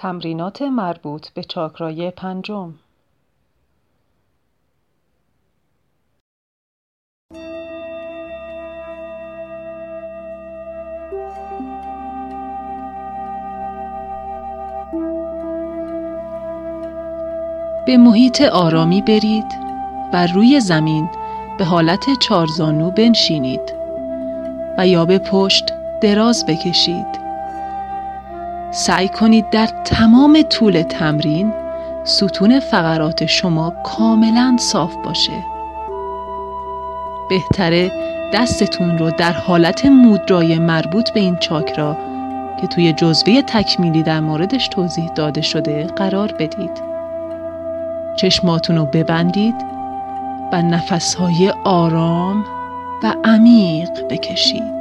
تمرینات مربوط به چاکرای پنجم. به محیط آرامی برید و روی زمین به حالت چارزانو بنشینید و یا به پشت دراز بکشید. سعی کنید در تمام طول تمرین ستون فقرات شما کاملا صاف باشه. بهتره دستتون رو در حالت مودرای مربوط به این چاکرا که توی جزوه تکمیلی در موردش توضیح داده شده قرار بدید. چشماتون رو ببندید و نفسهای آرام و عمیق بکشید.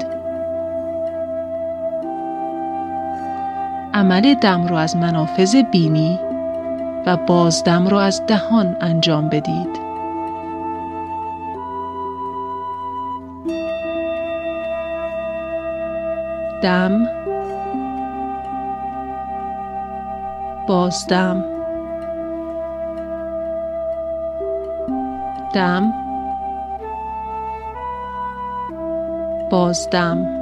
عمل دم رو از منافذ بینی و بازدم رو از دهان انجام بدید. دم بازدم دم بازدم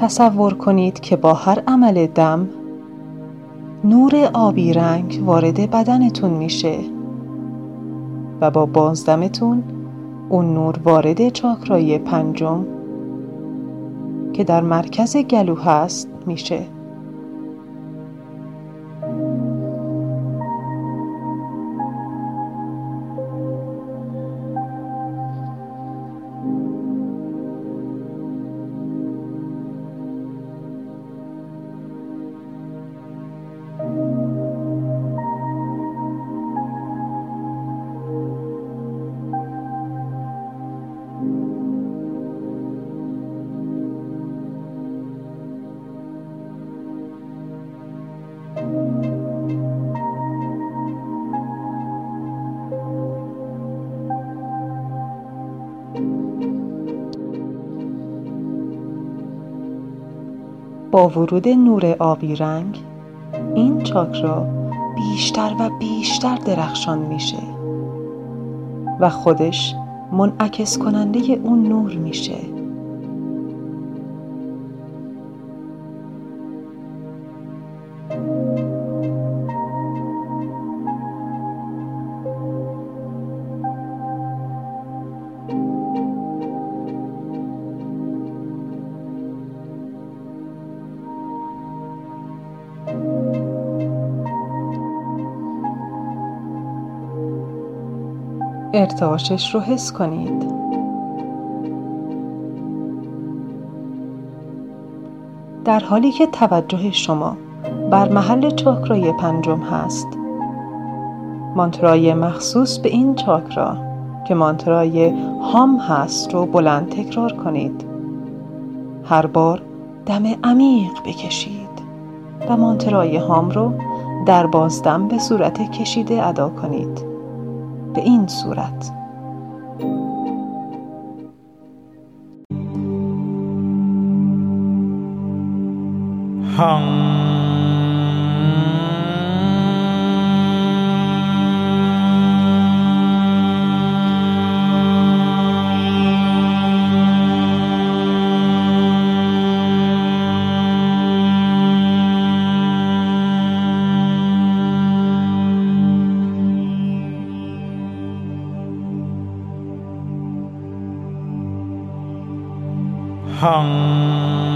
تصور کنید که با هر عمل دم نور آبی رنگ وارد بدنتون میشه و با بازدمتون اون نور وارد چاکرای پنجم که در مرکز گلو هست میشه. با ورود نور آبی رنگ این چاکرا بیشتر و بیشتر درخشان میشه و خودش منعکس کننده اون نور میشه. ارتعاشش رو حس کنید. در حالی که توجه شما بر محل چاکرای پنجم هست مانترای مخصوص به این چاکرا که مانترای هام هست رو بلند تکرار کنید. هر بار دم عمیق بکشید و مانترای هام رو در بازدم به صورت کشیده ادا کنید. به این صورت. هم 胖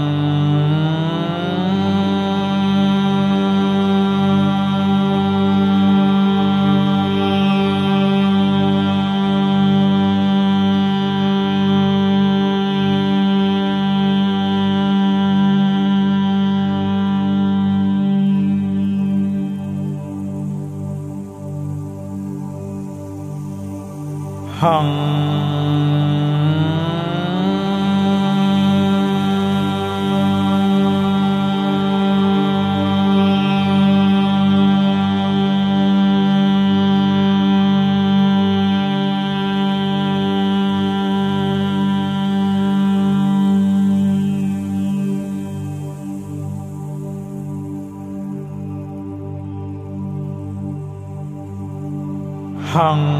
hằng.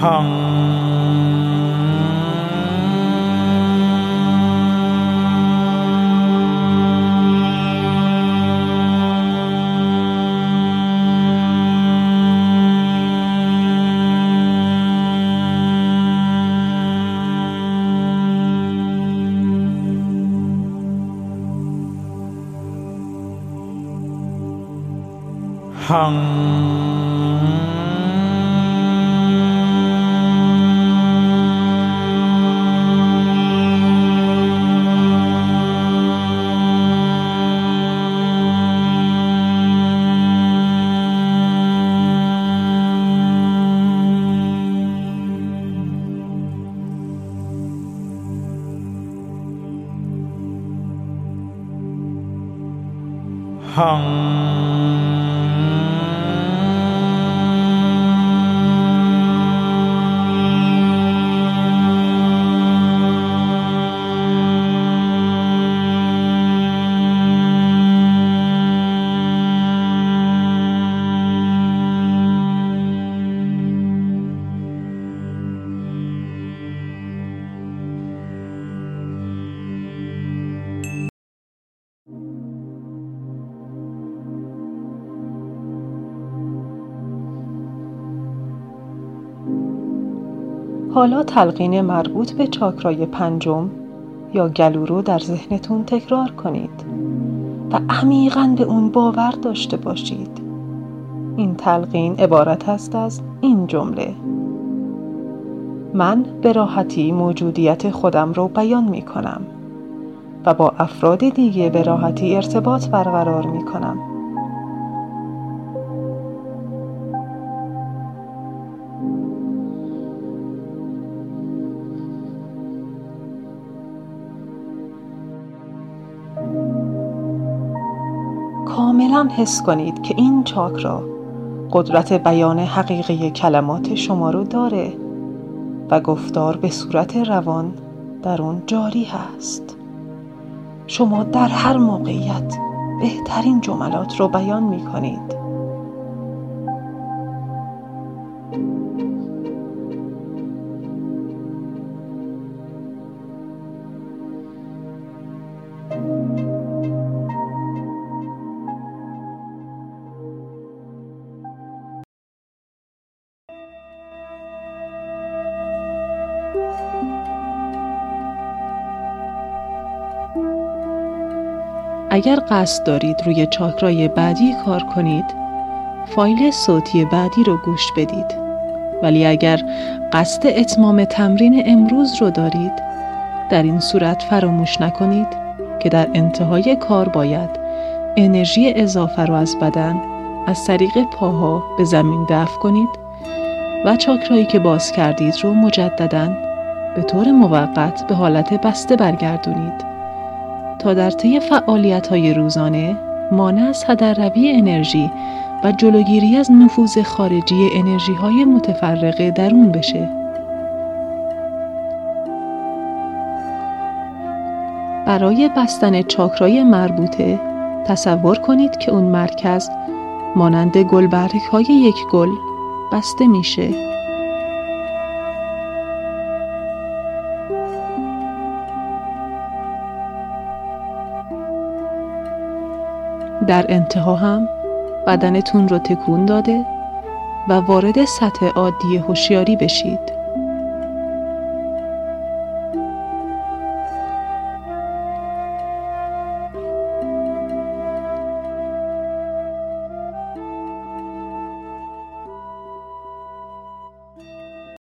Hằng. hằng. Hằng. حالا تلقین مربوط به چاکرای پنجم یا گلو رو در ذهنتون تکرار کنید و عمیقا به اون باور داشته باشید. این تلقین عبارت است از این جمله. من به راحتی موجودیت خودم رو بیان می کنم و با افراد دیگه به راحتی ارتباط برقرار می کنم کاملا حس کنید که این چاکرا قدرت بیان حقیقی کلمات شما رو داره و گفتار به صورت روان در اون جاری هست. شما در هر موقعیت بهترین جملات رو بیان می کنید اگر قصد دارید روی چاکرای بعدی کار کنید فایل صوتی بعدی رو گوش بدید. ولی اگر قصد اتمام تمرین امروز رو دارید در این صورت فراموش نکنید که در انتهای کار باید انرژی اضافه رو از بدن از طریق پاها به زمین دفع کنید و چاکرایی که باز کردید رو مجددا به طور موقت به حالت بسته برگردونید. تا در طی فعالیت های روزانه مانع از هدرروی انرژی و جلوگیری از نفوذ خارجی انرژی های متفرقه درون بشه. برای بستن چاکرای مربوطه تصور کنید که اون مرکز مانند گلبرگ های یک گل بسته میشه در انتها هم بدنتون رو تکون داده و وارد سطح عادی هوشیاری بشید.